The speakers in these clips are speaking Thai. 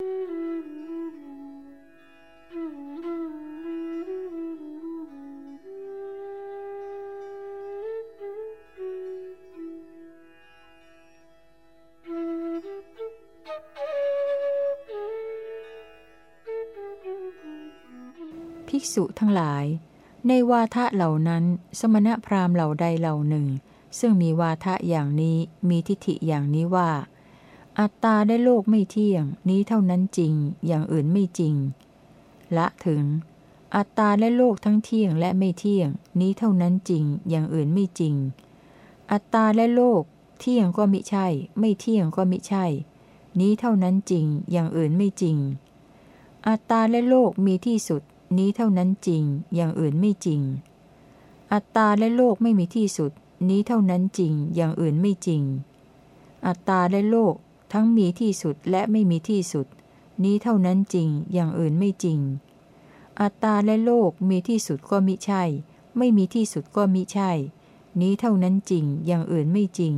ภิกษุทั้งหลาย ในวาทะเหล่านั้น สมณพราหมณ์เหล่าใดเหล่าหนึ่ง ซึ่งมีวาทะอย่างนี้มีทิฏฐิอย่างนี้ว่า อัตตาได้โลกไม่เที่ยง นี้เท่านั้นจริง อย่างอื่นไม่จริง ละถึง อัตตาและโลกทั้งเที่ยงและไม่เที่ยง นี้เท่านั้นจริง อย่างอื่นไม่จริง อัตตาและโลก เที่ยงก็มิใช่ ไม่เที่ยงก็มิใช่ นี้เท่านั้นจริง อย่างอื่นไม่จริง อัตตาและโลกมีที่สุด นี้เท่านั้นจริง อย่างอื่นไม่จริง อัตตาและโลกไม่มีที่สุด นี้เท่านั้นจริง อย่างอื่นไม่จริง อัตตาและโลก ทั้งมีที่สุดและไม่มีที่สุด นี้เท่านั้นจริงอย่างอื่นไม่จริง อัตตาและโลกมีที่สุดก็มิใช่ ไม่มีที่สุดก็มิใช่ นี้เท่านั้นจริงอย่างอื่นไม่จริง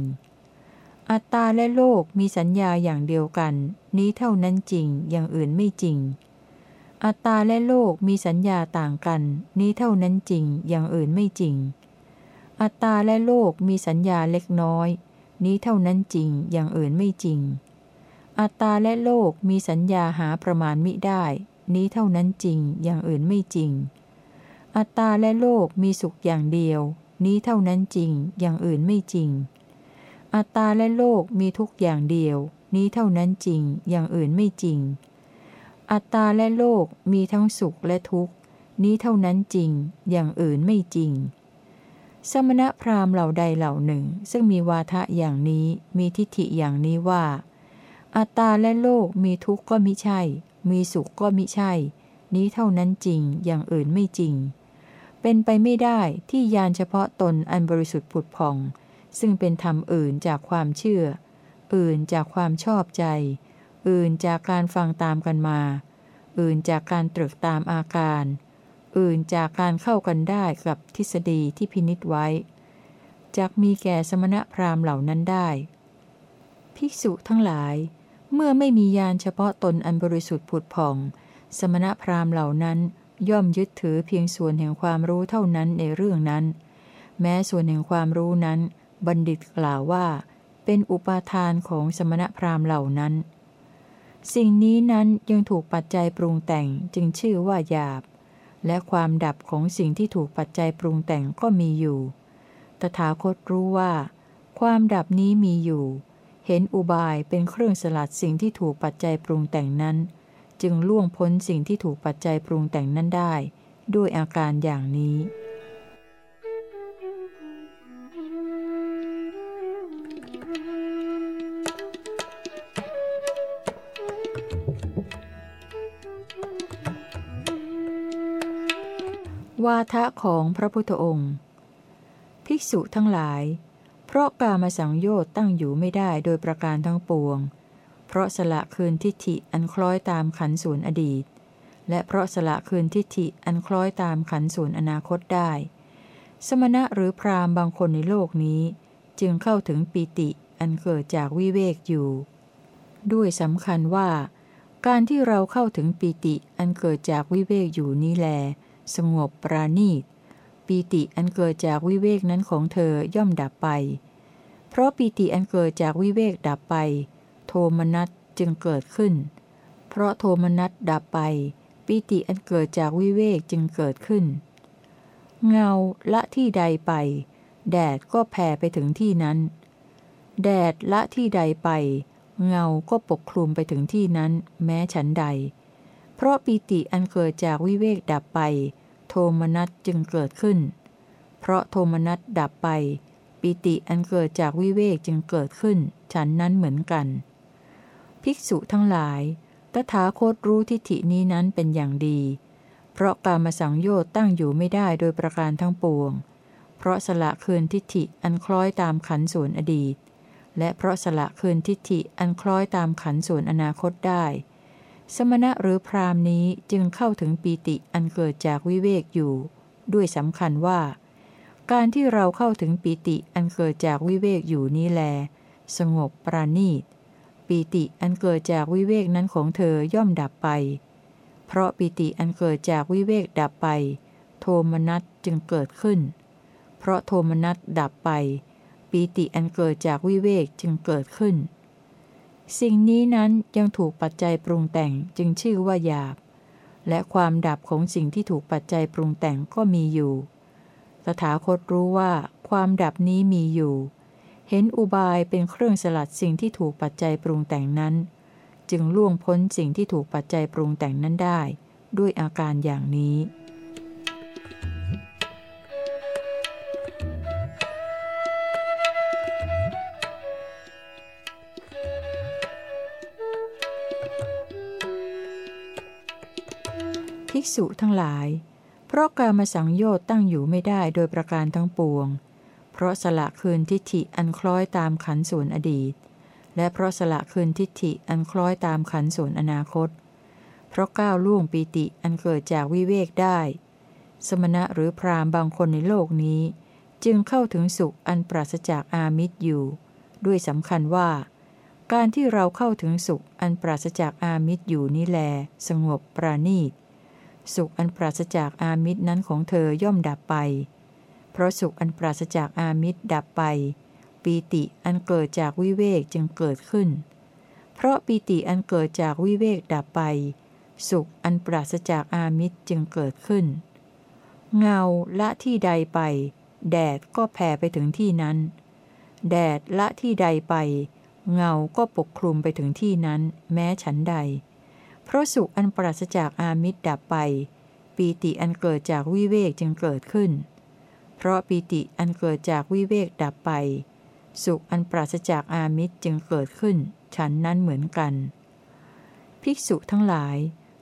อัตตาและโลกมีสัญญาอย่างเดียวกัน นี้เท่านั้นจริงอย่างอื่นไม่จริง อัตตาและโลกมีสัญญาต่างกัน นี้เท่านั้นจริงอย่างอื่นไม่จริง อัตตาและโลกมีสัญญาเล็กน้อย นี้เท่านั้นจริงอย่างอื่นไม่จริง อัตตาและโลกมีสัญญาหาประมาณมิได้ นี้เท่านั้นจริงอย่างอื่นไม่จริง อัตตาและโลกมีสุขอย่างเดียว นี้เท่านั้นจริงอย่างอื่นไม่จริง อัตตาและโลกมีทุกอย่างเดียว นี้เท่านั้นจริงอย่างอื่นไม่จริง อัตตาและโลกมีทั้งสุขและทุกข์ นี้เท่านั้นจริงอย่างอื่นไม่จริง สมณพราหมณ์เหล่าใดเหล่าหนึ่ง ซึ่งมีวาทะอย่างนี้มีทิฏฐิอย่างนี้ว่า อัตตาและโลกมีทุกข์ก็มิใช่ มีสุขก็มิใช่ นี้เท่านั้นจริงอย่างอื่นไม่จริง เป็นไปไม่ได้ที่ยานเฉพาะตนอันบริสุทธิ์ผุดพอง ซึ่งเป็นธรรมอื่นจากความเชื่อ อื่นจากความชอบใจ อื่นจากการฟังตามกันมา อื่นจากการตรึกตามอาการ อื่นจากการเข้ากันได้กับทฤษฎีที่พินิษไว้จากมีแก่สมณพราหมณ์เหล่านั้นได้ ภิกษุทั้งหลาย เมื่อไม่มียานเฉพาะตนอันบริสุทธิ์ผุดผ่อง สมณพราหมณ์เหล่านั้นย่อมยึดถือเพียงส่วนแห่งความรู้เท่านั้นในเรื่องนั้น แม้ส่วนแห่งความรู้นั้น บัณฑิตกล่าวว่า เป็นอุปาทานของสมณพราหมณ์เหล่านั้น สิ่งนี้นั้นยังถูกปัจจัยปรุงแต่งจึงชื่อว่าหยาบ และความดับของสิ่งที่ถูกปัจจัยปรุงแต่งก็มีอยู่ ตถาคตรู้ว่า ความดับนี้มีอยู่ เห็นอุบายเป็นเครื่องสลัดสิ่งที่ถูกปัจจัยปรุงแต่งนั้น จึงล่วงพ้นสิ่งที่ถูกปัจจัยปรุงแต่งนั้นได้ ด้วยอาการอย่างนี้ วาทะของพระพุทธองค์ ภิกษุทั้งหลาย เพราะกามาสังโยชน์ตั้งอยู่ไม่ได้โดยประการทั้งปวง เพราะสละคืนทิฏฐิอันคล้อยตามขันส่วนอดีต และเพราะสละคืนทิฏฐิอันคล้อยตามขันส่วนอนาคตได้ สมณะหรือพรามบางคนในโลกนี้ จึงเข้าถึงปีติอันเกิดจากวิเวกอยู่ ด้วยสำคัญว่า การที่เราเข้าถึงปีติอันเกิดจากวิเวกอยู่นี้แล สงบปราณีต ปีติอันเกิดจากวิเวกนั้นของเธอย่อมดับไป เพราะปีติอันเกิดจากวิเวกดับไป โทมนัสจึงเกิดขึ้น เพราะโทมนัสดับไป ปีติอันเกิดจากวิเวกจึงเกิดขึ้น เงาละที่ใดไป แดดก็แผ่ไปถึงที่นั้น แดดละที่ใดไป เงาก็ปกคลุมไปถึงที่นั้น แม้ฉันใด เพราะปีติอันเกิดจากวิเวกดับไป โทมนัสจึงเกิดขึ้น เพราะโทมนัสดับไปปีติอันเกิดจากวิเวกจึงเกิดขึ้น ฉันนั้นเหมือนกัน ภิกษุทั้งหลาย ตถาคตรู้ทิฏฐินี้นั้นเป็นอย่างดี เพราะการมาสังโยชน์ตั้งอยู่ไม่ได้โดยประการทั้งปวง เพราะสละคืนทิฏฐิอันคล้อยตามขันส่วนอดีต และเพราะสละคืนทิฏฐิอันคล้อยตามขันส่วนอนาคตได้ สมณะหรือพรามนี้จึงเข้าถึงปีติอันเกิดจากวิเวกอยู่ ด้วยสำคัญว่า การที่เราเข้าถึงปีติอันเกิดจากวิเวกอยู่นี้แล สงบปราณีตปีติอันเกิดจากวิเวกนั้นของเธอย่อมดับไป เพราะปีติอันเกิดจากวิเวกดับไป โทมนัสจึงเกิดขึ้น เพราะโทมนัสดับไป ปีติอันเกิดจากวิเวกจึงเกิดขึ้น สิ่งนี้นั้นยังถูกปัจจัยปรุงแต่งจึงชื่อว่าหยาบ และความดับของสิ่งที่ถูกปัจจัยปรุงแต่งก็มีอยู่ ตถาคตรู้ว่าความดับนี้มีอยู่ เห็นอุบายเป็นเครื่องสลัดสิ่งที่ถูกปัจจัยปรุงแต่งนั้น จึงล่วงพ้นสิ่งที่ถูกปัจจัยปรุงแต่งนั้นได้ ด้วยอาการอย่างนี้ กษุทั้งหลาย เพราะการมาสังโยชน์ตั้งอยู่ไม่ได้โดยประการทั้งปวง เพราะสละคืนทิฏฐิอันคล้อยตามขันส่วนอดีต และเพราะสละคืนทิฏฐิอันคล้อยตามขันส่วนอนาคต เพราะก้าวล่วงปีติอันเกิดจากวิเวกได้ สมณะหรือพรามบางคนในโลกนี้ จึงเข้าถึงสุขอันปราศจากอามิตรอยู่ ด้วยสำคัญว่าการที่เราเข้าถึงสุขอันปราศจากอามิตรอยู่นี่แล สงบปราณีต สุขอันปราศจากอามิตรนั้นของเธอย่อมดับไป เพราะสุขอันปราศจากอามิตรดับไป ปีติอันเกิดจากวิเวกจึงเกิดขึ้น เพราะปีติอันเกิดจากวิเวกดับไป สุขอันปราศจากอามิตรจึงเกิดขึ้น เงาละที่ใดไป แดดก็แผ่ไปถึงที่นั้น แดดละที่ใดไป เงาก็ปกคลุมไปถึงที่นั้น แม้ฉันใด ราะสุขอันปราศจากอามิตรดับไป ปีติอันเกิดจากวิเวกจึงเกิดขึ้น เพราะปีติอันเกิดจากวิเวกดับไป สุขอันปราศจากอามิตรจึงเกิดขึ้น ฉันนั้นเหมือนกัน ภิกษุทั้งหลาย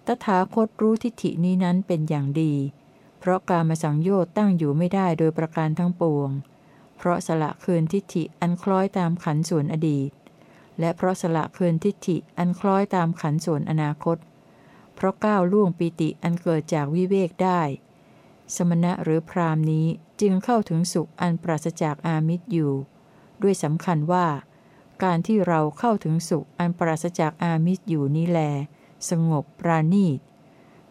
ตถาคตรู้ทิฏฐินี้นั้นเป็นอย่างดี เพราะการมาสังโยชน์ตั้งอยู่ไม่ได้โดยประการทั้งปวง เพราะสละคืนทิฏฐิอันคล้อยตามขันส่วนอดีต และเพราะสละคืนทิฏฐิอันคล้อยตามขันส่วนอนาคต เพราะก้าวล่วงปีติอันเกิดจากวิเวกได้ สมณะหรือพรามนี้จึงเข้าถึงสุขอันปราศจากอามิตรอยู่ ด้วยสำคัญว่า การที่เราเข้าถึงสุขอันปราศจากอามิตรอยู่นี้แล สงบปราณีต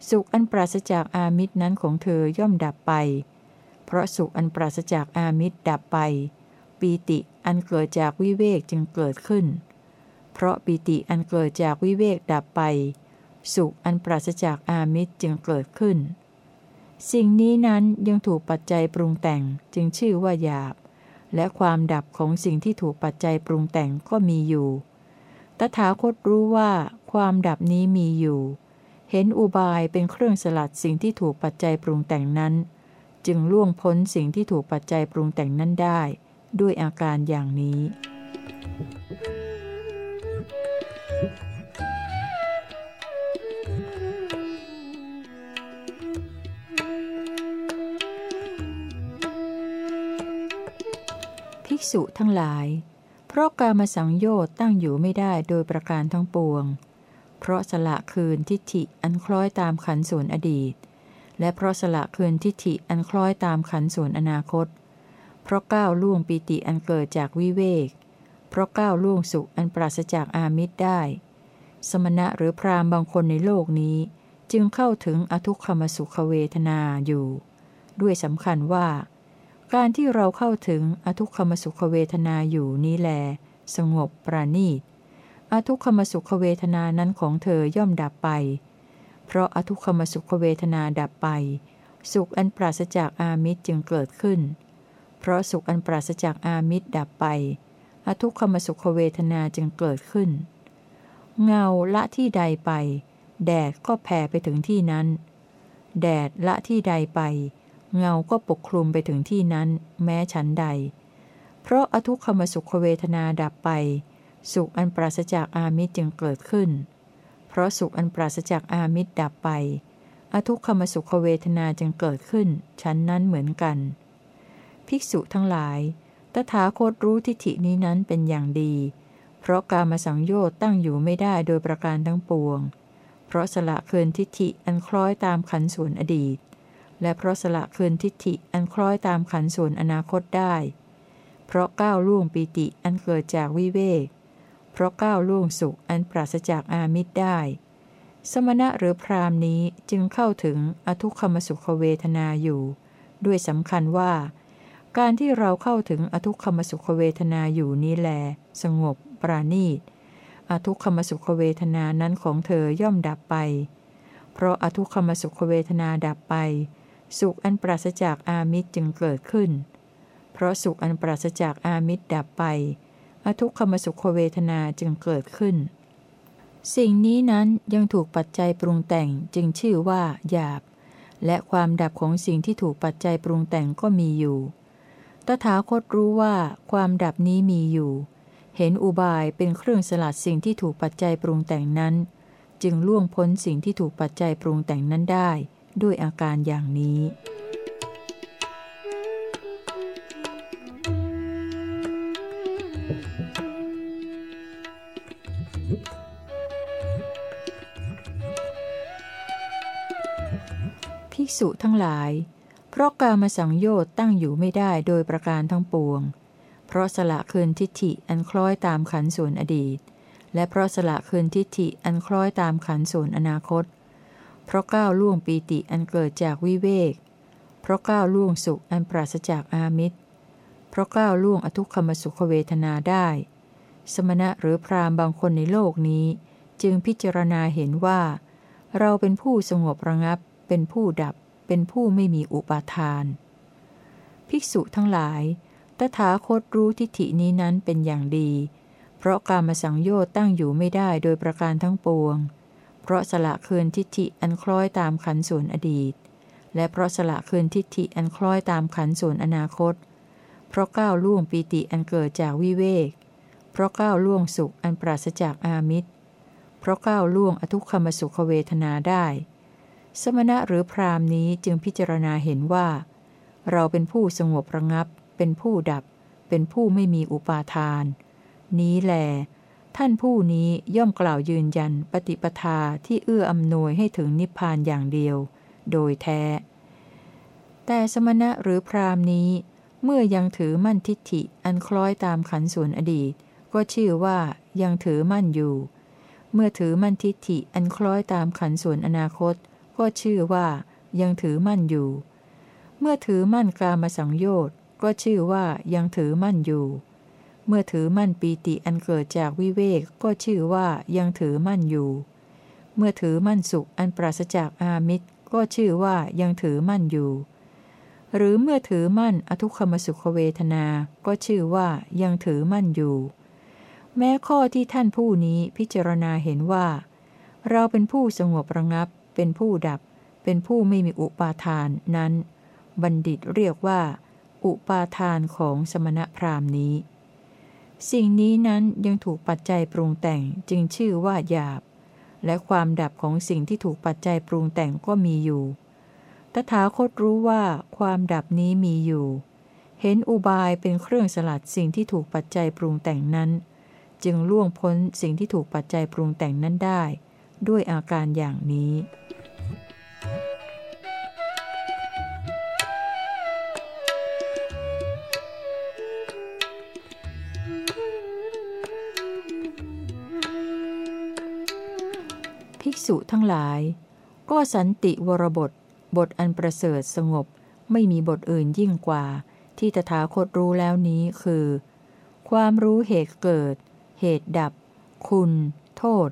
สุขอันปราศจากอามิตรนั้นของเธอย่อมดับไป เพราะสุขอันปราศจากอามิตรดับไป ปีติอันเกิดจากวิเวกจึงเกิดขึ้น เพราะปีติอันเกิดจากวิเวกดับไป สุขอันปราศจากอามิตรจึงเกิดขึ้น สิ่งนี้นั้นยังถูกปัจจัยปรุงแต่งจึงชื่อว่าหยาบ และความดับของสิ่งที่ถูกปัจจัยปรุงแต่งก็มีอยู่ ตถาคตรู้ว่าความดับนี้มีอยู่ เห็นอุบายเป็นเครื่องสลัดสิ่งที่ถูกปัจจัยปรุงแต่งนั้น จึงล่วงพ้นสิ่งที่ถูกปัจจัยปรุงแต่งนั้นได้ ด้วยอาการอย่างนี้ ภิกษุทั้งหลาย เพราะการมาสังโยชน์ตั้งอยู่ไม่ได้โดยประการทั้งปวง เพราะสละคืนทิฏฐิอันคล้อยตามขันส่วนอดีต และเพราะสละคืนทิฏฐิอันคล้อยตามขันส่วนอนาคต เพราะก้าวล่วงปีติอันเกิดจากวิเวก เพราะก้าวล่วงสุขอันปราศจากอามิตรได้ สมณะหรือพรามบางคนในโลกนี้ จึงเข้าถึงอทุกขมสุขเวทนาอยู่ ด้วยสำคัญว่า การที่เราเข้าถึงอทุกขมสุขเวทนาอยู่นี้แล สงบปราณีตอทุกขมสุขเวทนานั้นของเธอย่อมดับไป เพราะอทุกขมสุขเวทนาดับไป สุขอันปราศจากอามิตรจึงเกิดขึ้น เพราะสุขอันปราศจากอามิตรดับไป อทุกขมสุขเวทนาจึงเกิดขึ้น เงาละที่ใดไป แดดก็แผ่ไปถึงที่นั้น แดดละที่ใดไป เงาก็ปกคลุมไปถึงที่นั้น แม้ฉันใด เพราะอทุกขมสุขเวทนาดับไป สุขอันปราศจากอามิตรจึงเกิดขึ้น เพราะสุขอันปราศจากอามิตรดับไป อทุกขมสุขเวทนาจึงเกิดขึ้น ฉันนั้นเหมือนกัน ภิกษุทั้งหลาย ตถาคตรู้ทิฏฐินี้นั้นเป็นอย่างดี เพราะการมาสังโยชน์ตั้งอยู่ไม่ได้โดยประการทั้งปวง เพราะสละเคืนทิฏฐิอันคล้อยตามขันส่วนอดีต และเพราะสละเคืนทิฏฐิอันคล้อยตามขันส่วนอนาคตได้ เพราะก้าวล่วงปีติอันเกิดจากวิเวก เพเพราะก้าวล่วงสุขอันปราศจากอามิตรได้ สมณะหรือพรามนี้จึงเข้าถึงอทุกขมสุขเวทนาอยู่ ด้วยสำคัญว่า การที่เราเข้าถึงอทุกขมสุขเวทนาอยู่นี้แล สงบ ปราณีตอทุกขมสุขเวทนานั้นของเธอย่อมดับไป เพราะอทุกขมสุขเวทนาดับไป สุขอันปราศจากอามิตรจึงเกิดขึ้น เพราะสุขอันปราศจากอามิตรดับไป อทุกขมสุขเวทนาจึงเกิดขึ้น สิ่งนี้นั้นยังถูกปัจจัยปรุงแต่งจึงชื่อว่าหยาบ และความดับของสิ่งที่ถูกปัจจัยปรุงแต่งก็มีอยู่ ตถาคตรู้ว่าความดับนี้มีอยู่ เห็นอุบายเป็นเครื่องสลัดสิ่งที่ถูกปัจจัยปรุงแต่งนั้น จึงล่วงพ้นสิ่งที่ถูกปัจจัยปรุงแต่งนั้นได้ ด้วยอาการอย่างนี้ภิกษุทั้งหลาย เพราะกามสังโยชน์ตั้งอยู่ไม่ได้โดยประการทั้งปวง เพราะสละคืนทิฏฐิอันคล้อยตามขันส่วนอดีต และเพราะสละคืนทิฏฐิอันคล้อยตามขันส่วนอนาคต เพราะก้าวล่วงปีติอันเกิดจากวิเวก เพราะก้าวล่วงสุขอันปราศจากอามิตร เพราะก้าวล่วงอทุกขมสุขเวทนาได้ สมณะหรือพรามบางคนในโลกนี้ จึงพิจารณาเห็นว่า เราเป็นผู้สงบระงับเป็นผู้ดับ เป็นผู้ไม่มีอุปาทาน ภิกษุทั้งหลาย ตถาคตรู้ทิฏฐินี้นั้นเป็นอย่างดี เพราะการมาสังโยชน์ตั้งอยู่ไม่ได้โดยประการทั้งปวง เพราะสละคืนทิฏฐิอันคล้อยตามขันส่วนอดีต และเพราะสละคืนทิฏฐิอันคล้อยตามขันส่วนอนาคต เพราะก้าวล่วงปีติอันเกิดจากวิเวก เพราะก้าวล่วงสุขอันปราศจากอามิตร เพราะก้าวล่วงอทุกขมสุขเวทนาได้ สมณะหรือพรามนี้จึงพิจารณาเห็นว่า เราเป็นผู้สงบระงับ เป็นผู้ดับ เป็นผู้ไม่มีอุปาทาน นี้แหลท่านผู้นี้ย่อมกล่าวยืนยันปฏิปทาที่เอื้ออำนวยให้ถึงนิพพานอย่างเดียว โดยแท้ แต่สมณะหรือพรามนี้ เมื่อยังถือมั่นทิฏฐิอันคล้อยตามขันส่วนอดีต ก็ชื่อว่ายังถือมั่นอยู่ เมื่อถือมั่นทิฏฐิอันคล้อยตามขันส่วนอนาคต ก็ชื่อว่ายังถือมั่นอยู่ เมื่อถือมั่นกามสังโยชน์ ก็ชื่อว่ายังถือมั่นอยู่ เมื่อถือมั่นปีติอันเกิดจากวิเวกก็ชื่อว่ายังถือมั่นอยู่ เมื่อถือมั่นสุขอันปราศจากอามิตร ก็ชื่อว่ายังถือมั่นอยู่ หรือเมื่อถือมั่นอทุกขมสุขเวทนา ก็ชื่อว่ายังถือมั่นอยู่ แม้ข้อที่ท่านผู้นี้พิจารณาเห็นว่า เราเป็นผู้สงบระงับ เป็นผู้ดับ เป็นผู้ไม่มีอุปาทานนั้น บัณฑิตเรียกว่า อุปาทานของสมณพราหมณ์นี้ สิ่งนี้นั้นยังถูกปัจจัยปรุงแต่งจึงชื่อว่าหยาบ และความดับของสิ่งที่ถูกปัจจัยปรุงแต่งก็มีอยู่ ตถาคตรู้ว่าความดับนี้มีอยู่ เห็นอุบายเป็นเครื่องสลัดสิ่งที่ถูกปัจจัยปรุงแต่งนั้น จึงล่วงพ้นสิ่งที่ถูกปัจจัยปรุงแต่งนั้นได้ ด้วยอาการอย่างนี้ ภิกษุทั้งหลาย ก็สันติวรบท บทอันประเสริฐสงบ ไม่มีบทอื่นยิ่งกว่า ที่ตถาคตรู้แล้วนี้คือ ความรู้เหตุเกิด เหตุดับ คุณ โทษ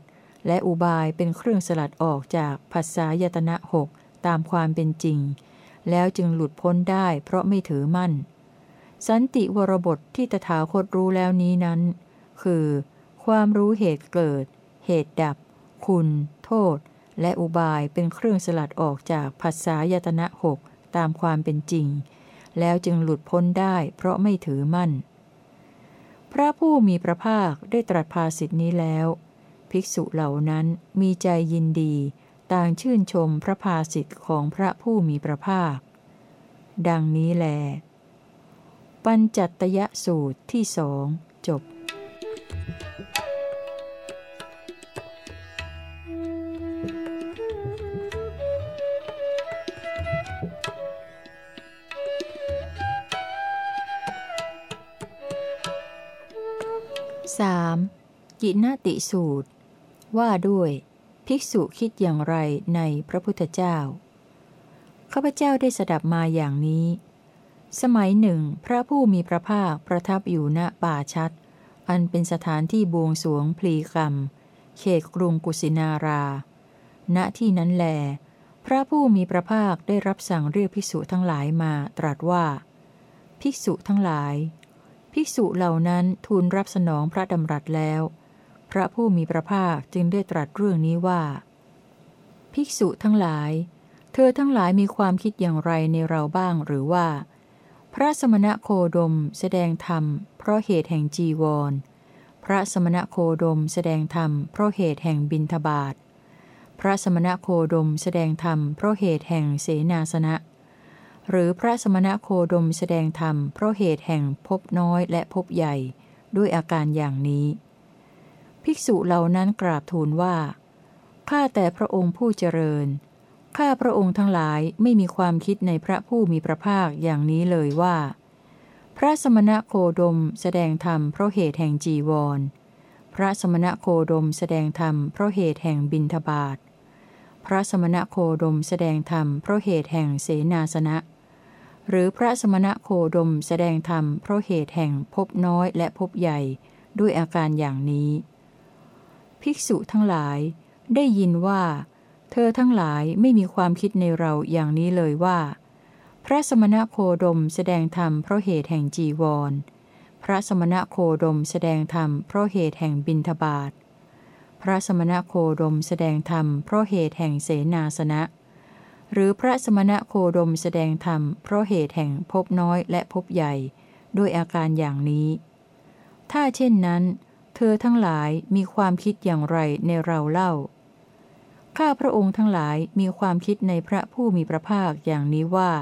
และอุบายเป็นเครื่องสลัดออกจากภาษายตนะหกตามความเป็นจริง แล้วจึงหลุดพ้นได้เพราะไม่ถือมั่น สันติวรบทที่ตถาคตรู้แล้วนี้นั้น คือ ความรู้เหตุเกิด เหตุดับ คุณ โทษ และอุบายเป็นเครื่องสลัดออกจากภาษายตนะหกตามความเป็นจริง แล้วจึงหลุดพ้นได้เพราะไม่ถือมั่น พระผู้มีพระภาคได้ตรัสภาสิทธินี้แล้ว ภิกษุเหล่านั้นมีใจยินดี ต่างชื่นชมพระภาสิทธิ์ของพระผู้มีพระภาค ดังนี้แล ปัญจัตยสูตรที่สองจบ 3. กินติสูตร ว่าด้วย ภิกษุคิดอย่างไรในพระพุทธเจ้า ข้าพเจ้าได้สดับมาอย่างนี้ สมัยหนึ่ง พระผู้มีพระภาคประทับอยู่ณป่าชัด อันเป็นสถานที่บวงสวงพลีกรรม เขตกรุงกุสินารา ณที่นั้นแล พระผู้มีพระภาคได้รับสั่งเรียกภิกษุทั้งหลายมาตรัสว่า ภิกษุทั้งหลาย ภิกษุเหล่านั้นทูลรับสนองพระดำรัสแล้ว พระผู้มีพระภาคจึงได้ตรัสเรื่องนี้ว่า ภิกษุทั้งหลาย เธอทั้งหลายมีความคิดอย่างไรในเราบ้างหรือว่า พระสมณะโคดมแสดงธรรม เพราะเหตุแห่งจีวร พระสมณะโคดมแสดงธรรมเพราะเหตุแห่งบินทบาทพระสมณะโคดมแสดงธรรมเพราะเหตุแห่งเสนาสนะ หรือพระสมณะโคดมแสดงธรรมเพราะเหตุแห่งพบน้อยและพบใหญ่ ด้วยอาการอย่างนี้ ภิกษุเหล่านั้นกราบทูลว่า ข้าแต่พระองค์ผู้เจริญ ข้าพระองค์ทั้งหลายไม่มีความคิดในพระผู้มีพระภาคอย่างนี้เลยว่า พระสมณะโคดมแสดงธรรมเพราะเหตุแห่งจีวร พระสมณะโคดมแสดงธรรมเพราะเหตุแห่งบินทบาทพระสมณะโคดมแสดงธรรมเพราะเหตุแห่งเสนาสนะ หรือพระสมณะโคดมแสดงธรรมเพราะเหตุแห่งพบน้อยและพบใหญ่ด้วยอาการอย่างนี้ ภิกษุทั้งหลาย ได้ยินว่า เธอทั้งหลายไม่มีความคิดในเราอย่างนี้เลยว่า พระสมณะโคดมแสดงธรรมเพราะเหตุแห่งจีวร พระสมณะโคดมแสดงธรรมเพราะเหตุแห่งบินทบาทพระสมณะโคดมแสดงธรรมเพราะเหตุแห่งเสนาสนะ หรือพระสมณะโคดมแสดงธรรมเพราะเหตุแห่งพบน้อยและพบใหญ่ ด้วยอาการอย่างนี้ ถ้าเช่นนั้น เธอทั้งหลายมีความคิดอย่างไรในเราเล่า ข้าพระองค์ทั้งหลายมีความคิดในพระผู้มีพระภาคอย่างนี้ว่า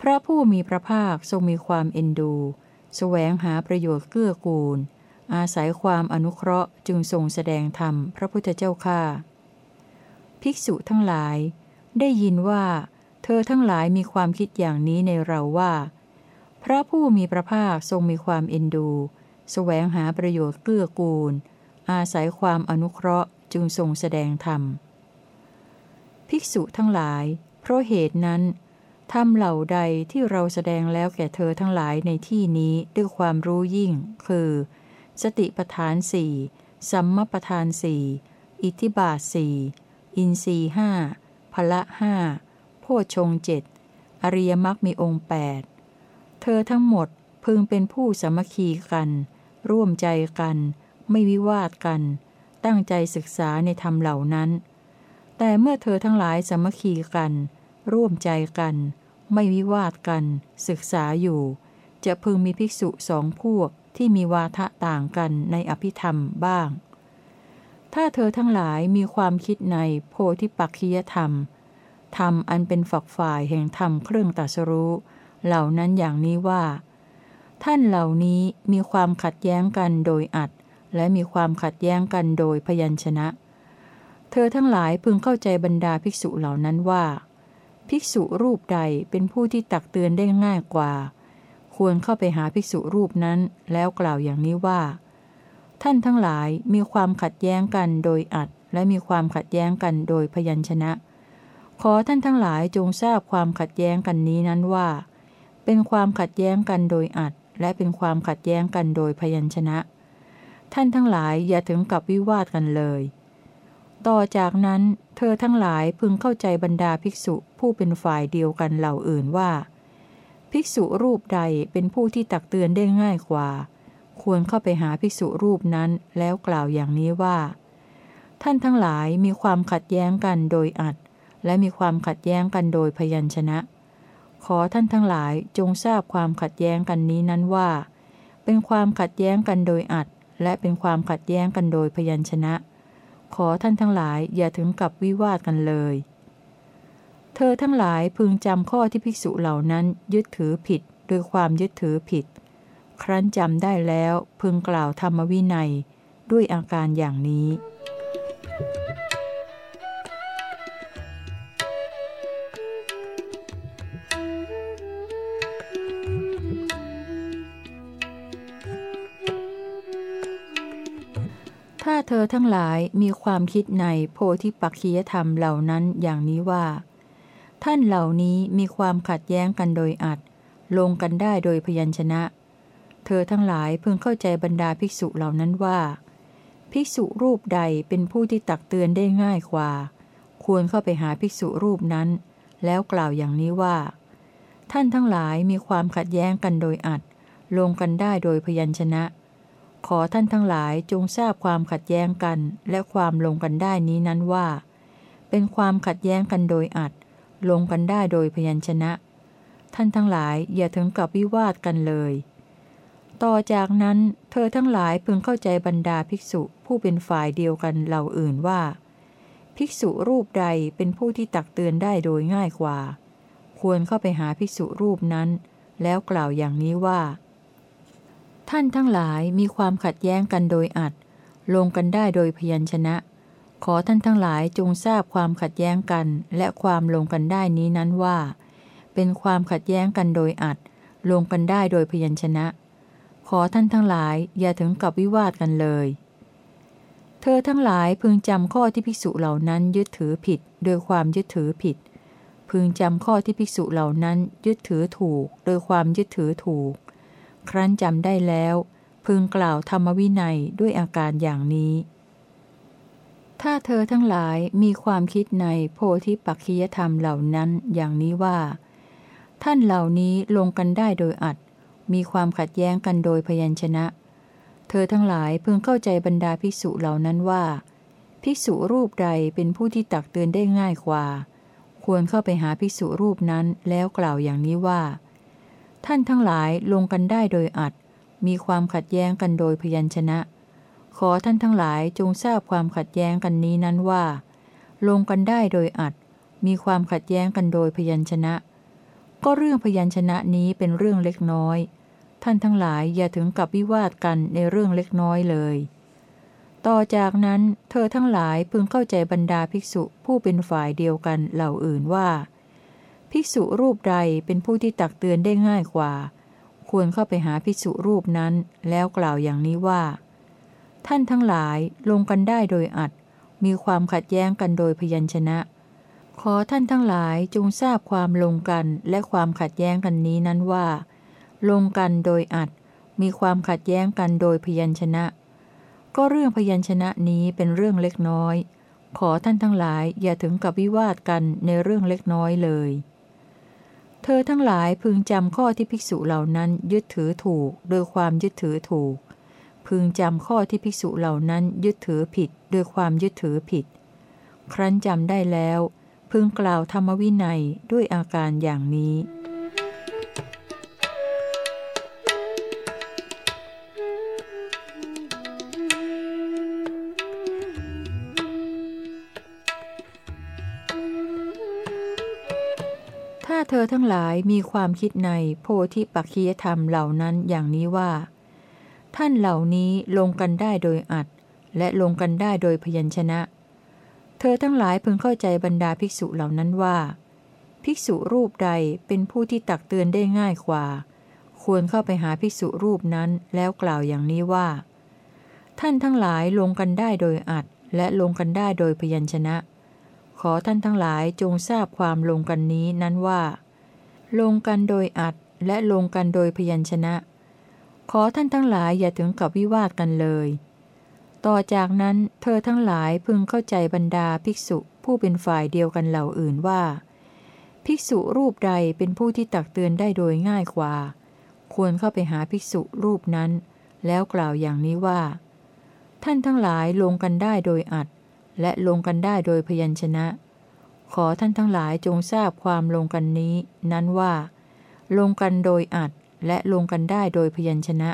พระผู้มีพระภาคทรงมีความเอ็นดูสแสวงหาประโยชน์เกื้อกูล อาศัยความอนุเคราะห์จึงทรงแสดงธรรมพระพุทธเจ้าข้าภิกษุทั้งหลาย ได้ยินว่า เธอทั้งหลายมีความคิดอย่างนี้ในเราว่า พระผู้มีพระภาคทรงมีความเอ็นดู แสวงหาประโยชน์เกื้อกูล อาศัยความอนุเคราะห์จึงทรงแสดงธรรม ภิกษุทั้งหลาย เพราะเหตุนั้นทำเหล่าใดที่เราแสดงแล้วแก่เธอทั้งหลายในที่นี้ด้วยความรู้ยิ่ง คือ สติปทานสี่สัมมปทานสี่อิทิบาทสี่อินรีห้าพละห้าโพชงเจ็ดอริยมรรคมีองค์แปดเธอทั้งหมดพึงเป็นผู้สมัคคีกัน ร่วมใจกัน ไม่วิวาทกัน ตั้งใจศึกษาในธรรมเหล่านั้น แต่เมื่อเธอทั้งหลายสมัคคีกัน ร่วมใจกัน ไม่วิวาทกัน ศึกษาอยู่ จะพึงมีภิกษุสองพวกที่มีวาทะต่างกันในอภิธรรมบ้าง ถ้าเธอทั้งหลายมีความคิดในโพธิปักคียธรรม ธรรมอันเป็นฝักฝ่ายแห่งธรรมเครื่องตัสรู้ เหล่านั้นอย่างนี้ว่า ท่านเหล่านี้มีความขัดแย้งกันโดยอัด และมีความขัดแย้งกันโดยพยัญชนะ เธอทั้งหลายพึงเข้าใจบรรดาภิกษุเหล่านั้นว่า ภิกษุรูปใดเป็นผู้ที่ตักเตือนได้ง่ายกว่า ควรเข้าไปหาภิกษุรูปนั้นแล้วกล่าวอย่างนี้ว่า ท่านทั้งหลายมีความขัดแย้งกันโดยอัด และมีความขัดแย้งกันโดยพยัญชนะ ขอท่านทั้งหลายจงทราบความขัดแย้งกันนี้นั้นว่าเป็นความขัดแย้งกันโดยอัด และเป็นความขัดแย้งกันโดยพยัญชนะ ท่านทั้งหลายอย่าถึงกับวิวาทกันเลย ต่อจากนั้นเธอทั้งหลายพึงเข้าใจบรรดาภิกษุผู้เป็นฝ่ายเดียวกันเหล่าอื่นว่า ภิกษุรูปใดเป็นผู้ที่ตักเตือนได้ง่ายกว่า ควรเข้าไปหาภิกษุรูปนั้นแล้วกล่าวอย่างนี้ว่า ท่านทั้งหลายมีความขัดแย้งกันโดยอัดและมีความขัดแย้งกันโดยพยัญชนะ ขอท่านทั้งหลายจงทราบความขัดแย้งกันนี้นั้นว่า เป็นความขัดแย้งกันโดยอัด และเป็นความขัดแย้งกันโดยพยัญชนะ ขอท่านทั้งหลายอย่าถึงกับวิวาทกันเลย เธอทั้งหลายพึงจำข้อที่ภิกษุเหล่านั้นยึดถือผิดโดยความยึดถือผิด ครั้นจำได้แล้วพึงกล่าวธรรมวินัยด้วยอาการอย่างนี้ ธอทั้งหลายมีความคิดในโพธิปักขียธรรมเหล่านั้นอย่างนี้ว่า ท่านเหล่านี้มีความขัดแย้งกันโดยอัด ลงกันได้โดยพยัญชนะ เธอทั้งหลายพึงเข้าใจบรรดาภิกษุเหล่านั้นว่า ภิกษุรูปใดเป็นผู้ที่ตักเตือนได้ง่ายกว่า ควรเข้าไปหาภิกษุรูปนั้น แล้วกล่าวอย่างนี้ว่า ท่านทั้งหลายมีความขัดแย้งกันโดยอัด ลงกันได้โดยพยัญชนะ ขอท่านทั้งหลายจงทราบความขัดแย้งกันและความลงกันได้นี้นั้นว่า เป็นความขัดแย้งกันโดยอัด ลงกันได้โดยพยัญชนะ ท่านทั้งหลายอย่าถึงกับวิวาทกันเลย ต่อจากนั้นเธอทั้งหลายพึงเข้าใจบรรดาภิกษุผู้เป็นฝ่ายเดียวกันเหล่าอื่นว่า ภิกษุรูปใดเป็นผู้ที่ตักเตือนได้โดยง่ายกว่า ควรเข้าไปหาภิกษุรูปนั้น แล้วกล่าวอย่างนี้ว่า ท่านทั้งหลายมีความขัดแย้งกันโดยอัด ลงกันได้โดยพยัญชนะ ขอท่านทั้งหลายจงทราบความขัดแย้งกัน และความลงกันได้นี้นั้นว่า เป็นความขัดแย้งกันโดยอัด ลงกันได้โดยพยัญชนะ ขอท่านทั้งหลายอย่าถึงกับวิวาทกันเลย เธอทั้งหลายพึงจำข้อที่ภิกษุเหล่านั้นยึดถือผิด โดยความยึดถือผิด พึงจำข้อที่ภิกษุเหล่านั้นยึดถือถูก โดยความยึดถือถูก ครั้นจำได้แล้ว พึงกล่าวธรรมวินัยด้วยอาการอย่างนี้ ถ้าเธอทั้งหลายมีความคิดในโพธิปักคียธรรมเหล่านั้นอย่างนี้ว่า ท่านเหล่านี้ลงกันได้โดยอัด มีความขัดแย้งกันโดยพยัญชนะ เธอทั้งหลายพึงเข้าใจบรรดาภิกษุเหล่านั้นว่า ภิกษุรูปใดเป็นผู้ที่ตักเตือนได้ง่ายกว่า ควรเข้าไปหาภิกษุรูปนั้นแล้วกล่าวอย่างนี้ว่า ท่านทั้งหลายลงกันได้โดยอัด มีความขัดแย้งกันโดยพยัญชนะ ขอท่านทั้งหลายจงทราบความขัดแย้งกันนี้นั้นว่า ลงกันได้โดยอัด มีความขัดแย้งกันโดยพยัญชนะ ก็เรื่องพยัญชนะนี้เป็นเรื่องเล็กน้อย ท่านทั้งหลายอย่าถึงกับวิวาทกันในเรื่องเล็กน้อยเลย ต่อจากนั้นเธอทั้งหลายพึงเข้าใจบรรดาภิกษุผู้เป็นฝ่ายเดียวกันเหล่าอื่นว่า ภิกษุรูปใดเป็นผู้ที่ตักเตือนได้ง่ายกว่า ควรเข้าไปหาภิกษุรูปนั้น แล้วกล่าวอย่างนี้ว่า ท่านทั้งหลายลงกันได้โดยอัด มีความขัดแย้งกันโดยพยัญชนะ ขอท่านทั้งหลายจงทราบความลงกันและความขัดแย้งกันนี้นั้นว่า ลงกันโดยอัด มีความขัดแย้งกันโดยพยัญชนะ ก็เรื่องพยัญชนะนี้เป็นเรื่องเล็กน้อย ขอท่านทั้งหลายอย่าถึงกับวิวาทกันในเรื่องเล็กน้อยเลย เธอทั้งหลายพึงจำข้อที่ภิกษุเหล่านั้นยึดถือถูกโดยความยึดถือถูก พึงจำข้อที่ภิกษุเหล่านั้นยึดถือผิดโดยความยึดถือผิด ครั้นจำได้แล้ว พึงกล่าวธรรมวินัยด้วยอาการอย่างนี้ เธอทั้งหลายมีความคิดในโพธิปักคียธรรมเหล่านั้นอย่างนี้ว่า ท่านเหล่านี้ลงกันได้โดยอัด และลงกันได้โดยพยัญชนะ เธอทั้งหลายพึงเข้าใจบรรดาภิกษุเหล่านั้นว่า ภิกษุรูปใดเป็นผู้ที่ตักเตือนได้ง่ายกว่า ควรเข้าไปหาภิกษุรูปนั้นแล้วกล่าวอย่างนี้ว่า ท่านทั้งหลายลงกันได้โดยอัด และลงกันได้โดยพยัญชนะ ขอท่านทั้งหลายจงทราบความลงกันนี้นั้นว่า ลงกันโดยอัดและลงกันโดยพยัญชนะ ขอท่านทั้งหลายอย่าถึงกับวิวาทกันเลย ต่อจากนั้นเธอทั้งหลายพึงเข้าใจบรรดาภิกษุผู้เป็นฝ่ายเดียวกันเหล่าอื่นว่า ภิกษุรูปใดเป็นผู้ที่ตักเตือนได้โดยง่ายกว่า ควรเข้าไปหาภิกษุรูปนั้น แล้วกล่าวอย่างนี้ว่า ท่านทั้งหลายลงกันได้โดยอัด และลงกันได้โดยพยัญชนะ ขอท่านทั้งหลายจงทราบความลงกันนี้ นั้นว่า ลงกันโดยอัดและลงกันได้โดยพยัญชนะ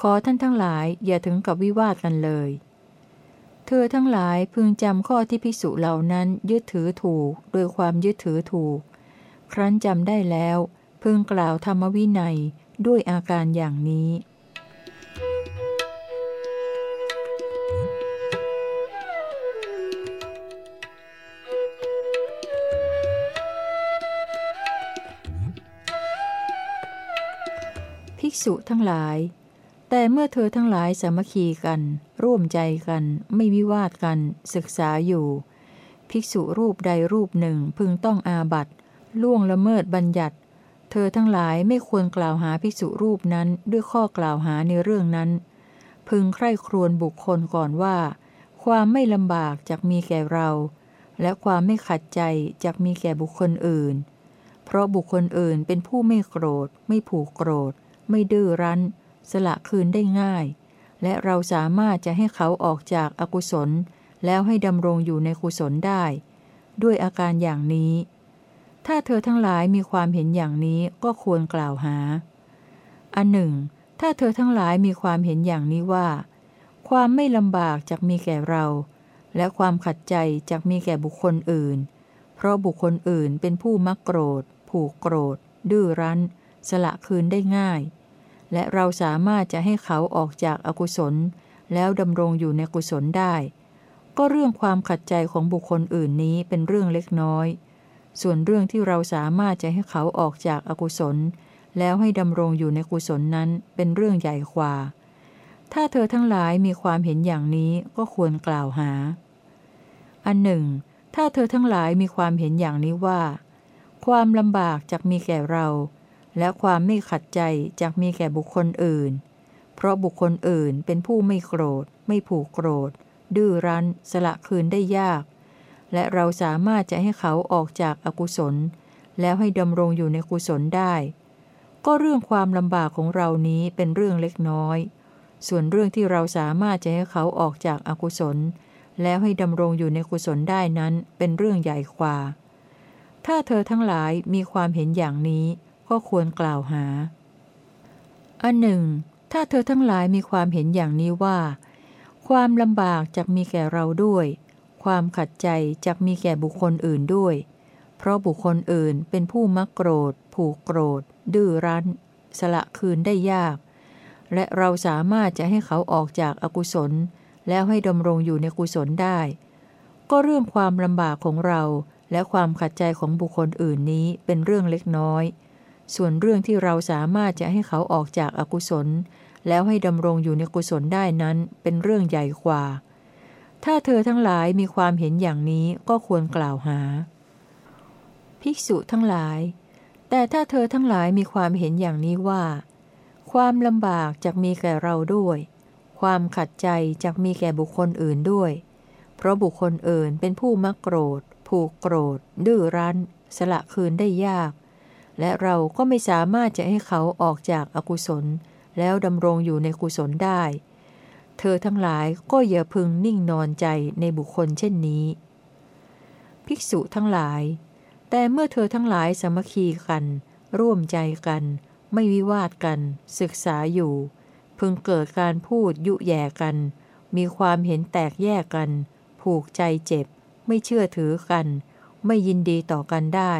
ขอท่านทั้งหลายอย่าถึงกับวิวาทกันเลย เธอทั้งหลายพึงจำข้อที่ภิกษุเหล่านั้นยึดถือถูกโดยความยึดถือถูก ครั้นจำได้แล้ว พึงกล่าวธรรมวินัยด้วยอาการอย่างนี้ ษุทั้งหลาย แต่เมื่อเธอทั้งหลายสามัคคีกัน ร่วมใจกัน ไม่วิวาทกัน ศึกษาอยู่ ภิกษุรูปใดรูปหนึ่งพึงต้องอาบัตล่วงละเมิดบัญญัติ เธอทั้งหลายไม่ควรกล่าวหาภิกษุรูปนั้นด้วยข้อกล่าวหาในเรื่องนั้น พึงใคร่ครวญบุคคลก่อนว่า ความไม่ลำบากจะมีแก่เรา และความไม่ขัดใจจะมีแก่บุคคลอื่น เพราะบุคคลอื่นเป็นผู้ไม่โกรธ ไม่ผูกโกรธ ไม่ดื้อรั้น สละคืนได้ง่าย และเราสามารถจะให้เขาออกจากอากุศล แล้วให้ดำรงอยู่ในกุศลได้ ด้วยอาการอย่างนี้ ถ้าเธอทั้งหลายมีความเห็นอย่างนี้ก็ควรกล่าวหา อันหนึ่ง ถ้าเธอทั้งหลายมีความเห็นอย่างนี้ว่า ความไม่ลำบากจะมีแก่เรา และความขัดใจจะมีแก่บุคคลอื่น เพราะบุคคลอื่นเป็นผู้มักโกรธ ผูกโกรธ ดื้อรั้น สละคืนได้ง่าย และเราสามารถจะให้เขาออกจากอากุศล แล้วดำรงอยู่ในกุศลได้ ก็เรื่องความขัดใจของบุคคลอื่นนี้เป็นเรื่องเล็กน้อย ส่วนเรื่องที่เราสามารถจะให้เขาออกจากอากุศล แล้วให้ดำรงอยู่ในกุศลนั้นเป็นเรื่องใหญ่กว่า ถ้าเธอทั้งหลายมีความเห็นอย่างนี้ก็ควรกล่าวหา อันหนึ่ง ถ้าเธอทั้งหลายมีความเห็นอย่างนี้ว่า ความลำบากจะมีแก่เรา และความไม่ขัดใจจะมีแก่บุคคลอื่น เพราะบุคคลอื่นเป็นผู้ไม่โกรธ ไม่ผูกโกรธ ดื้อรั้น สละคืนได้ยาก และเราสามารถจะให้เขาออกจากอากุศล แล้วให้ดำรงอยู่ในกุศลได้ ก็เรื่องความลำบากของเรานี้เป็นเรื่องเล็กน้อย ส่วนเรื่องที่เราสามารถจะให้เขาออกจากอากุศล แล้วให้ดำรงอยู่ในกุศลได้นั้นเป็นเรื่องใหญ่กว่า ถ้าเธอทั้งหลายมีความเห็นอย่างนี้ ก็ควรกล่าวหา อันหนึ่ง ถ้าเธอทั้งหลายมีความเห็นอย่างนี้ว่า ความลำบากจะมีแก่เราด้วย ความขัดใจจะมีแก่บุคคลอื่นด้วย เพราะบุคคลอื่นเป็นผู้มักโกรธ ผูกโกรธ ดื้อรั้น สละคืนได้ยาก และเราสามารถจะให้เขาออกจากอากุศล แล้วให้ดำรงอยู่ในกุศลได้ ก็เรื่องความลำบากของเราและความขัดใจของบุคคลอื่นนี้เป็นเรื่องเล็กน้อย ส่วนเรื่องที่เราสามารถจะให้เขาออกจากอากุศล แล้วให้ดำรงอยู่ในกุศลได้นั้นเป็นเรื่องใหญ่กว่า ถ้าเธอทั้งหลายมีความเห็นอย่างนี้ก็ควรกล่าวหา ภิกษุทั้งหลาย แต่ถ้าเธอทั้งหลายมีความเห็นอย่างนี้ว่า ความลำบากจะมีแก่เราด้วย ความขัดใจจะมีแก่บุคคลอื่นด้วย เพราะบุคคลอื่นเป็นผู้มักโกรธ ผูกโกรธ ดื้อรั้น สละคืนได้ยาก และเราก็ไม่สามารถจะให้เขาออกจากอากุศล แล้วดำรงอยู่ในกุศลได้ เธอทั้งหลายก็อย่าพึงนิ่งนอนใจในบุคคลเช่นนี้ ภิกษุทั้งหลาย แต่เมื่อเธอทั้งหลายสมัคคีกัน ร่วมใจกัน ไม่วิวาทกัน ศึกษาอยู่ พึงเกิดการพูดยุแย่กัน มีความเห็นแตกแยกกัน ผูกใจเจ็บ ไม่เชื่อถือกัน ไม่ยินดีต่อกันได้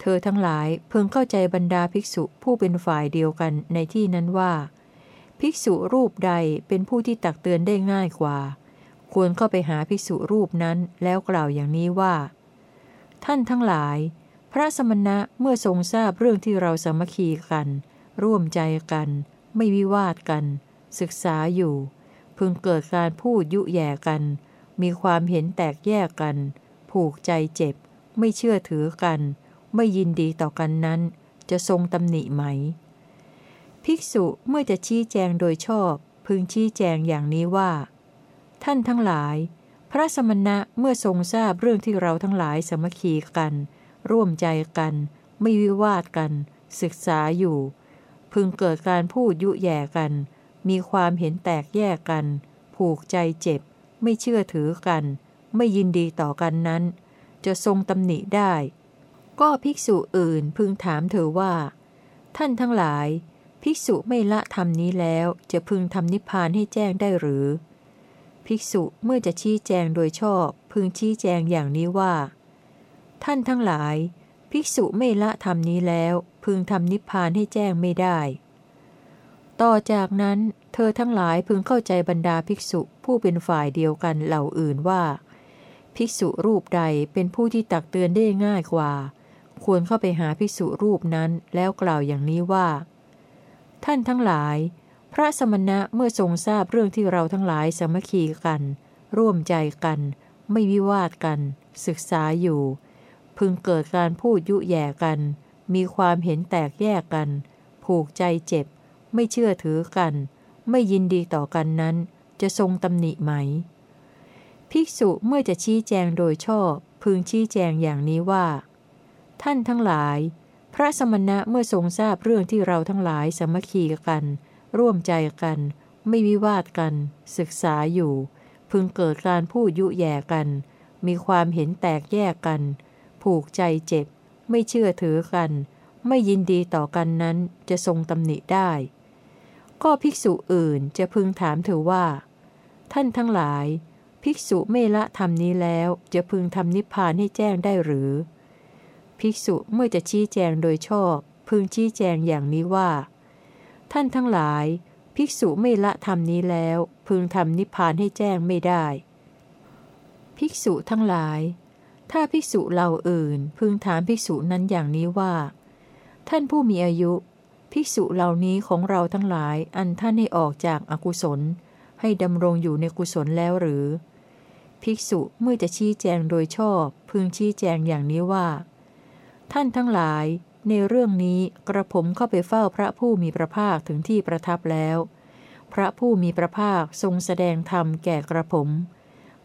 เธอทั้งหลายเพึงเข้าใจบรรดาภิกษุผู้เป็นฝ่ายเดียวกันในที่นั้นว่า ภิกษุรูปใดเป็นผู้ที่ตักเตือนได้ง่ายกว่า ควรเข้าไปหาภิกษุรูปนั้นแล้วกล่าวอย่างนี้ว่า ท่านทั้งหลาย พระสมณะเมื่อทรงทราบเรื่องที่เราสามัคคีกัน ร่วมใจกัน ไม่วิวาทกัน ศึกษาอยู่ พึงเกิดการพูดยุแย่กัน มีความเห็นแตกแยกกัน ผูกใจเจ็บ ไม่เชื่อถือกัน ไม่ยินดีต่อกันนั้น จะทรงตำหนิไหม ภิกษุเมื่อจะชี้แจงโดยชอบ พึงชี้แจงอย่างนี้ว่า ท่านทั้งหลาย พระสมณะเมื่อทรงทราบเรื่องที่เราทั้งหลายสมัคคีกัน ร่วมใจกัน ไม่วิวาทกัน ศึกษาอยู่ พึงเกิดการพูดยุแย่กัน มีความเห็นแตกแยกกัน ผูกใจเจ็บ ไม่เชื่อถือกัน ไม่ยินดีต่อกันนั้น จะทรงตำหนิได้ ก็ภิกษุอื่นพึงถามเธอว่า ท่านทั้งหลาย ภิกษุไม่ละธรรมนี้แล้วจะพึงทำนิพพานให้แจ้งได้หรือ ภิกษุเมื่อจะชี้แจงโดยชอบ พึงชี้แจงอย่างนี้ว่า ท่านทั้งหลาย ภิกษุไม่ละธรรมนี้แล้ว พึงทำนิพพานให้แจ้งไม่ได้ ต่อจากนั้นเธอทั้งหลายพึงเข้าใจบรรดาภิกษุผู้เป็นฝ่ายเดียวกันเหล่าอื่นว่า ภิกษุรูปใดเป็นผู้ที่ตักเตือนได้ง่ายกว่า ควรเข้าไปหาภิกษุรูปนั้นแล้วกล่าวอย่างนี้ว่า ท่านทั้งหลาย พระสมณะเมื่อทรงทราบเรื่องที่เราทั้งหลายสมัคคีกัน ร่วมใจกัน ไม่วิวาทกัน ศึกษาอยู่ พึงเกิดการพูดยุแย่กัน มีความเห็นแตกแยกกัน ผูกใจเจ็บ ไม่เชื่อถือกัน ไม่ยินดีต่อกันนั้น จะทรงตำหนิไหม ภิกษุเมื่อจะชี้แจงโดยชอบ พึงชี้แจงอย่างนี้ว่า ท่านทั้งหลาย พระสมณะเมื่อทรงทราบเรื่องที่เราทั้งหลายสมัคคีกัน ร่วมใจกัน ไม่วิวาทกัน ศึกษาอยู่ พึงเกิดการพูดยุแย่กัน มีความเห็นแตกแยกกัน ผูกใจเจ็บ ไม่เชื่อถือกัน ไม่ยินดีต่อกันนั้นจะทรงตำหนิได้ ก็ภิกษุอื่นจะพึงถามเธอว่า ท่านทั้งหลาย ภิกษุไม่ละธรรมนี้แล้วจะพึงทำนิพพานให้แจ้งได้หรือ ภิกษุเมื่อจะชี้แจงโดยชอบ พึงชี้แจงอย่างนี้ว่า ท่านทั้งหลาย ภิกษุไม่ละธรรมนี้แล้ว พึงทำนิพพานให้แจ้งไม่ได้ ภิกษุทั้งหลาย ถ้าภิกษุเราอื่น พึงถามภิกษุนั้นอย่างนี้ว่า ท่านผู้มีอายุ ภิกษุเหล่านี้ของเราทั้งหลายอันท่านให้ออกจากอากุศล ให้ดำรงอยู่ในกุศลแล้วหรือ ภิกษุเมื่อจะชี้แจงโดยชอบ พึงชี้แจงอย่างนี้ว่า ท่านทั้งหลาย ในเรื่องนี้กระผมเข้าไปเฝ้าพระผู้มีพระภาคถึงที่ประทับแล้ว พระผู้มีพระภาคทรงแสดงธรรมแก่กระผม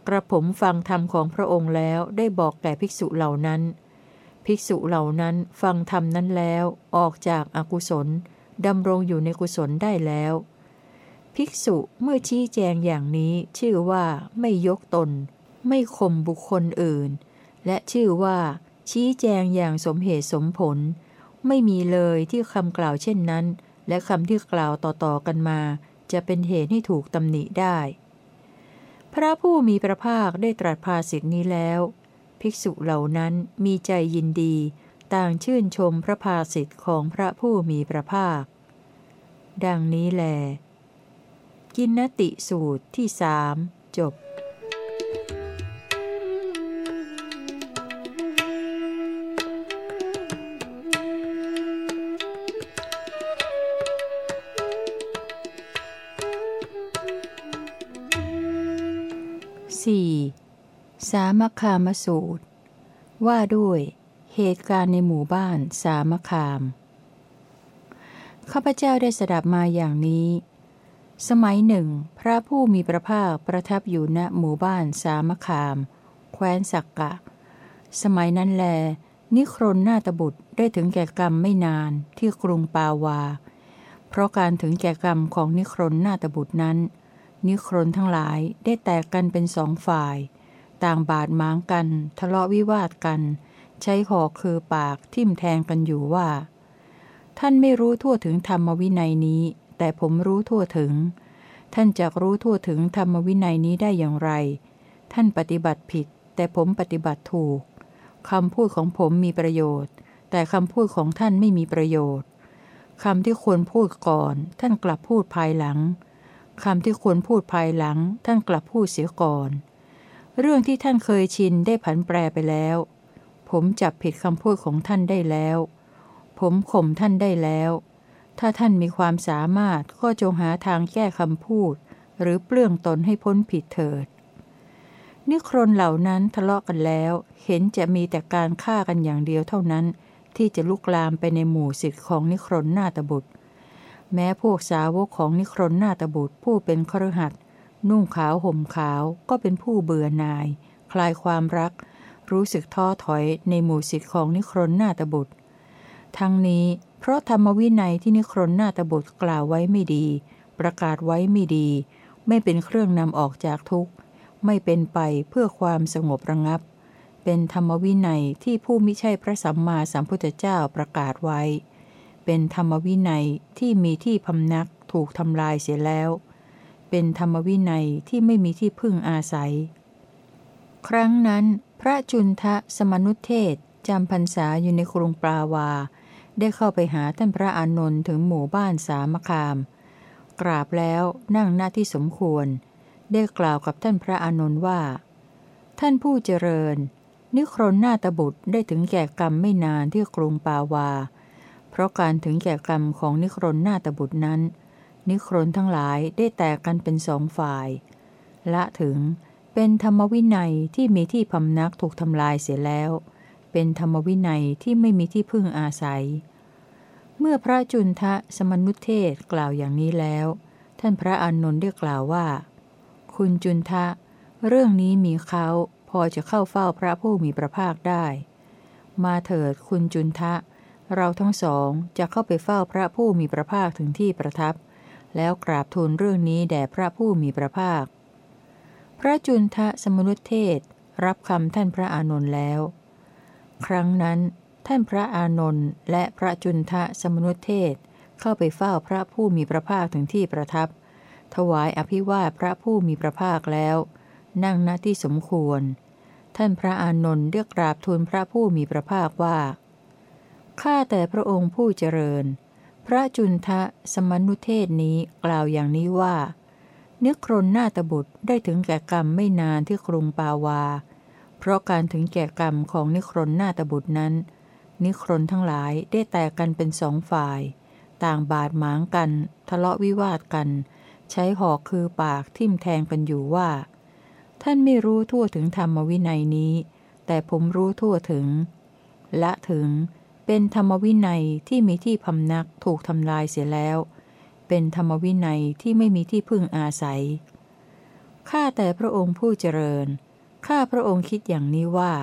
กระผมฟังธรรมของพระองค์แล้วได้บอกแก่ภิกษุเหล่านั้น ภิกษุเหล่านั้นฟังธรรมนั้นแล้วออกจากอากุศลดำรงอยู่ในกุศลได้แล้ว ภิกษุเมื่อชี้แจงอย่างนี้ชื่อว่าไม่ยกตน ไม่ข่มบุคคลอื่น และชื่อว่า ชี้แจงอย่างสมเหตุสมผล ไม่มีเลยที่คำกล่าวเช่นนั้น และคำที่กล่าวต่อๆกันมา จะเป็นเหตุให้ถูกตำหนิได้ พระผู้มีพระภาคได้ตรัสภาสิทธินี้แล้ว ภิกษุเหล่านั้นมีใจยินดี ต่างชื่นชมพระภาสิทธิ์ของพระผู้มีพระภาค ดังนี้แล กินนติสูตรที่สามจบ สามคามสูตร ว่าด้วย เหตุการณ์ในหมู่บ้านสามคาม ข้าพเจ้าได้สดับมาอย่างนี้ สมัยหนึ่ง พระผู้มีพระภาคประทับอยู่ณหมู่บ้านสามคาม แคว้นสักกะ สมัยนั้นแล นิครนนาตบุตรได้ถึงแก่กรรมไม่นานที่กรุงปาวา เพราะการถึงแก่กรรมของนิครนนาตบุตรนั้น นิครนทั้งหลายได้แตกกันเป็นสองฝ่าย ต่างบาดหมางกัน ทะเลาะวิวาทกัน ใช้หอกคือปากทิ่มแทงกันอยู่ว่า ท่านไม่รู้ทั่วถึงธรรมวินัยนี้ แต่ผมรู้ทั่วถึง ท่านจะรู้ทั่วถึงธรรมวินัยนี้ได้อย่างไร ท่านปฏิบัติผิด แต่ผมปฏิบัติถูกคำพูดของผมมีประโยชน์ แต่คำพูดของท่านไม่มีประโยชน์คำที่ควรพูดก่อน ท่านกลับพูดภายหลังคำที่ควรพูดภายหลัง ท่านกลับพูดเสียก่อน เรื่องที่ท่านเคยชินได้ผันแปรไปแล้ว ผมจับผิดคำพูดของท่านได้แล้ว ผมข่มท่านได้แล้ว ถ้าท่านมีความสามารถก็จงหาทางแก้คำพูด หรือเปลื้องตนให้พ้นผิดเถิด นิครนเหล่านั้นทะเลาะกันแล้ว เห็นจะมีแต่การฆ่ากันอย่างเดียวเท่านั้น ที่จะลุกลามไปในหมู่สิทธิ์ของนิครนนาตบุตร แม้พวกสาวกของนิครนนาตบุตรผู้เป็นครหัด นุ่งขาวห่มขาวก็เป็นผู้เบื่อหน่าย คลายความรัก รู้สึกท้อถอยในหมู่สิทธิของนิครนนาตบุตร ทั้งนี้เพราะธรรมวินัยที่นิครนนาตบุตรกล่าวไว้ไม่ดี ประกาศไว้ไม่ดี ไม่เป็นเครื่องนำออกจากทุกข์ ไม่เป็นไปเพื่อความสงบระงับ เป็นธรรมวินัยที่ผู้มิใช่พระสัมมาสัมพุทธเจ้าประกาศไว้ เป็นธรรมวินัยที่มีที่พำนักถูกทำลายเสียแล้ว เป็นธรรมวินัยที่ไม่มีที่พึ่งอาศัย ครั้งนั้นพระจุนทะสมนุเทศจำพรรษาอยู่ในกรุงปราวา ได้เข้าไปหาท่านพระอานนท์ถึงหมู่บ้านสามคาม กราบแล้วนั่งหน้าที่สมควร ได้กล่าวกับท่านพระอานนท์ว่า ท่านผู้เจริญ นิครนนาตบุตรได้ถึงแก่กรรมไม่นานที่กรุงปาวา เพราะการถึงแก่กรรมของนิครนนาตบุตรนั้น นิครนทั้งหลายได้แตกกันเป็นสองฝ่าย ละถึงเป็นธรรมวินัยที่มีที่พำนักถูกทำลายเสียแล้ว เป็นธรรมวินัยที่ไม่มีที่พึ่งอาศัย เมื่อพระจุนทะสมนุเทศกล่าวอย่างนี้แล้ว ท่านพระอานนท์ได้กล่าวว่า คุณจุนทะ เรื่องนี้มีเขาพอจะเข้าเฝ้าพระผู้มีพระภาคได้ มาเถิดคุณจุนทะ เราทั้งสองจะเข้าไปเฝ้าพระผู้มีพระภาคถึงที่ประทับ แล้วกราบทูลเรื่องนี้แด่พระผู้มีพระภาค พระจุนทะสมุนุเทศรับคำท่านพระอานนท์แล้ว ครั้งนั้นท่านพระอานนท์และพระจุนทะสมุนุเทศเข้าไปเฝ้าพระผู้มีพระภาคถึงที่ประทับ ถวายอภิวาทพระผู้มีพระภาคแล้ว นั่งณที่สมควร ท่านพระอานนท์เรียกกราบทูลพระผู้มีพระภาคว่าข้าแต่พระองค์ผู้เจริญ พระจุนทะสมนุเทศนี้กล่าวอย่างนี้ว่าเนิครนหน้าตบุตรได้ถึงแก่กรรมไม่นานที่กรุงปาวา เพราะการถึงแก่กรรมของนิครนหน้าตบุตรนั้น นิครนทั้งหลายได้แตกกันเป็นสองฝ่าย ต่างบาดหมางกัน ทะเลาะวิวาทกัน ใช้หอกคือปากทิ่มแทงกันอยู่ว่า ท่านไม่รู้ทั่วถึงธรรมวินัยนี้ แต่ผมรู้ทั่วถึง ละถึง เป็นธรรมวินัยที่มีที่พำนักถูกทำลายเสียแล้ว เป็นธรรมวินัยที่ไม่มีที่พึ่งอาศัย ข้าแต่พระองค์ผู้เจริญ ข้าพระองค์คิดอย่างนี้ว่า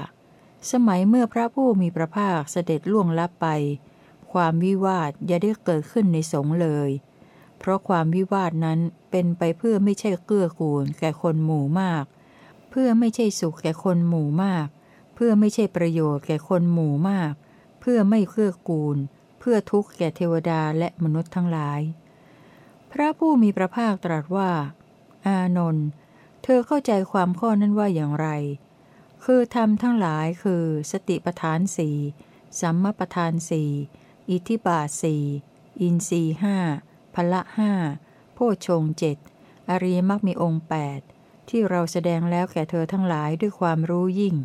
สมัยเมื่อพระผู้มีพระภาคเสด็จล่วงลับไป ความวิวาทอย่าได้เกิดขึ้นในสงเลย เพราะความวิวาทนั้นเป็นไปเพื่อไม่ใช่เกื้อกูลแก่คนหมู่มาก เพื่อไม่ใช่สุขแก่คนหมู่มาก เพื่อไม่ใช่ประโยชน์แก่คนหมู่มากเเพื่อไม่เกื้อกูล เพื่อทุกข์แก่เทวดาและมนุษย์ทั้งหลาย พระผู้มีพระภาคตรัสว่า อานนท์เธอเข้าใจความข้อนั้นว่าอย่างไร คือธรรมทั้งหลายคือสติปทานสี่สัมมาปทานสี่อิทิบาทสี่อินรีห้าพละห้าโพชงเจ็ดอริยมรรคมีองค์แปดที่เราแสดงแล้วแก่เธอทั้งหลายด้วยความรู้ยิ่ง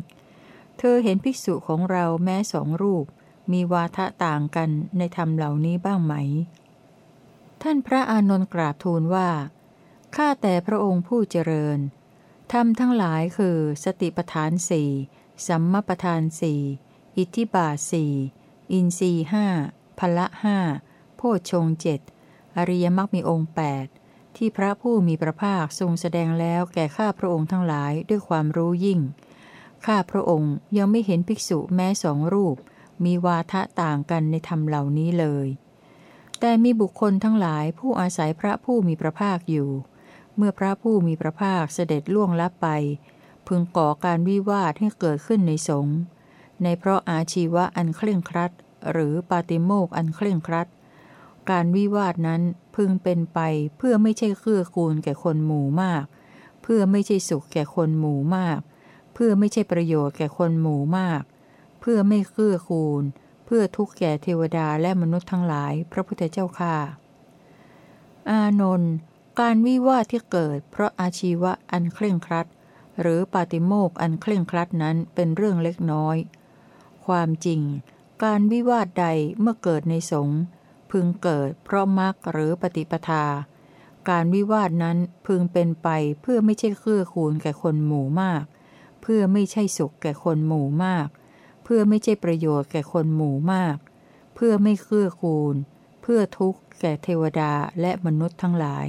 เธอเห็นภิกษุของเราแม้สองรูป มีวาทะต่างกันในธรรมเหล่านี้บ้างไหม ท่านพระอานนท์กราบทูลว่า ข้าแต่พระองค์ผู้เจริญ ธรรมทั้งหลายคือสติปทานสี่สัมมาปทานสี่อิทธิบาทสี่อินทรีห้าพละห้าโพชฌงเจ็ดอริยมรรคมีองค์แปดที่พระผู้มีพระภาคทรงแสดงแล้วแก่ข้าพระองค์ทั้งหลายด้วยความรู้ยิ่ง ข้าพระองค์ยังไม่เห็นภิกษุแม้สองรูป มีวาทะต่างกันในธรรมเหล่านี้เลย แต่มีบุคคลทั้งหลายผู้อาศัยพระผู้มีพระภาคอยู่ เมื่อพระผู้มีพระภาคเสด็จล่วงลับไป พึงก่อการวิวาทให้เกิดขึ้นในสงฆ์ในเพราะอาชีวะอันเคร่งครัด หรือปาติโมกอันเคร่งครัด การวิวาทนั้นพึงเป็นไปเพื่อไม่ใช่เกื้อกูลแก่คนหมู่มาก เพื่อไม่ใช่สุขแก่คนหมู่มาก เพื่อไม่ใช่ประโยชน์แก่คนหมู่มาก พื่อไม่เกื้อกูลเพื่อทุกแก่เทวดาและมนุษย์ทั้งหลาย พระพุทธเจ้าค่าอานนท์การวิวาทที่เกิด เพราะอาชีวะอันเคร่งครัด หรือปาติโมกอันเคร่งครัดนั้นเป็นเรื่องเล็กน้อย ความจริง การวิวาทใดเมื่อเกิดในสงฆ์พึงเกิด เพราะมรรคหรือปฏิปทา การวิวาทนั้นพึงเป็นไปเพื่อไม่ใช่เกื้อคูลแก่คนหมู่มาก เพื่อไม่ใช่สุขแก่คนหมู่มาก เพื่อไม่ใช่ประโยชน์แก่คนหมู่มาก เพื่อไม่เกื้อกูล เพื่อทุกข์แก่เทวดาและมนุษย์ทั้งหลาย